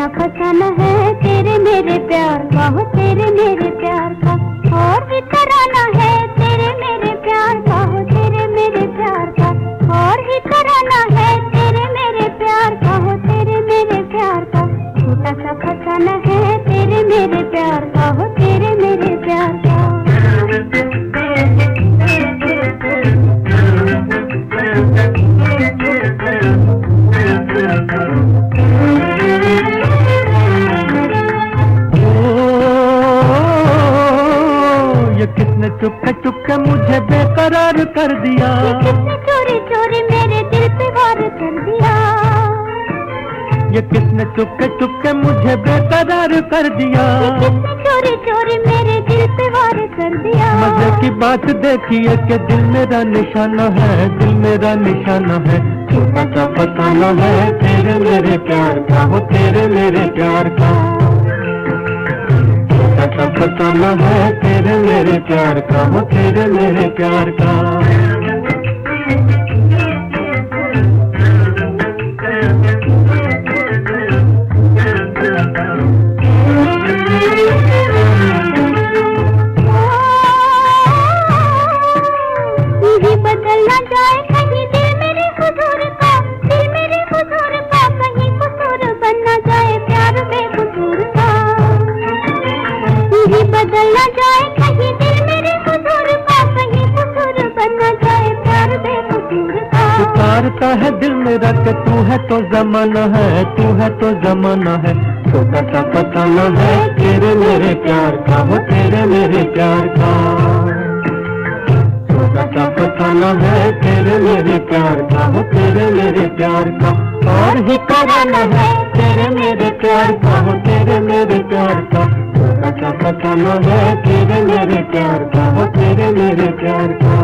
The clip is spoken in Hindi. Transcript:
सा फसाना है, तेरे मेरे प्यार का, हो तेरे मेरे प्यार का। और भी कराना ये किसने चुपके चुपके मुझे बेकरार कर दिया। ये किसने चोरी चोरी मेरे दिल पे वार कर दिया? ये किसने चुपके चुपके मुझे बेकरार कर दिया? ये किसने चोरी चोरी मेरे दिल पे वार कर दिया? मज़े की बात देखिए कि दिल मेरा निशाना है दिल मेरा निशाना है। छोटा सा फसाना है तेरे मेरे प्यार का हो तेरे मेरे प्यार का। छोटा सा फसाना है तेरे मेरे प्यार का वो तेरे मेरे प्यार का। पुकारता है दिल मेरा कि तू है तो जमाना है, तू है तो जमाना है। छोटा सा फसाना है, तेरे मेरे प्यार का, वो तेरे मेरे प्यार का। छोटा सा फसाना है, तेरे मेरे प्यार का, वो तेरे मेरे प्यार का। और ही कराना है, तेरे मेरे प्यार का, वो तेरे मेरे प्यार का। छोटा पता लगे तेरे मेरे प्यार का तेरे मेरे प्यार का।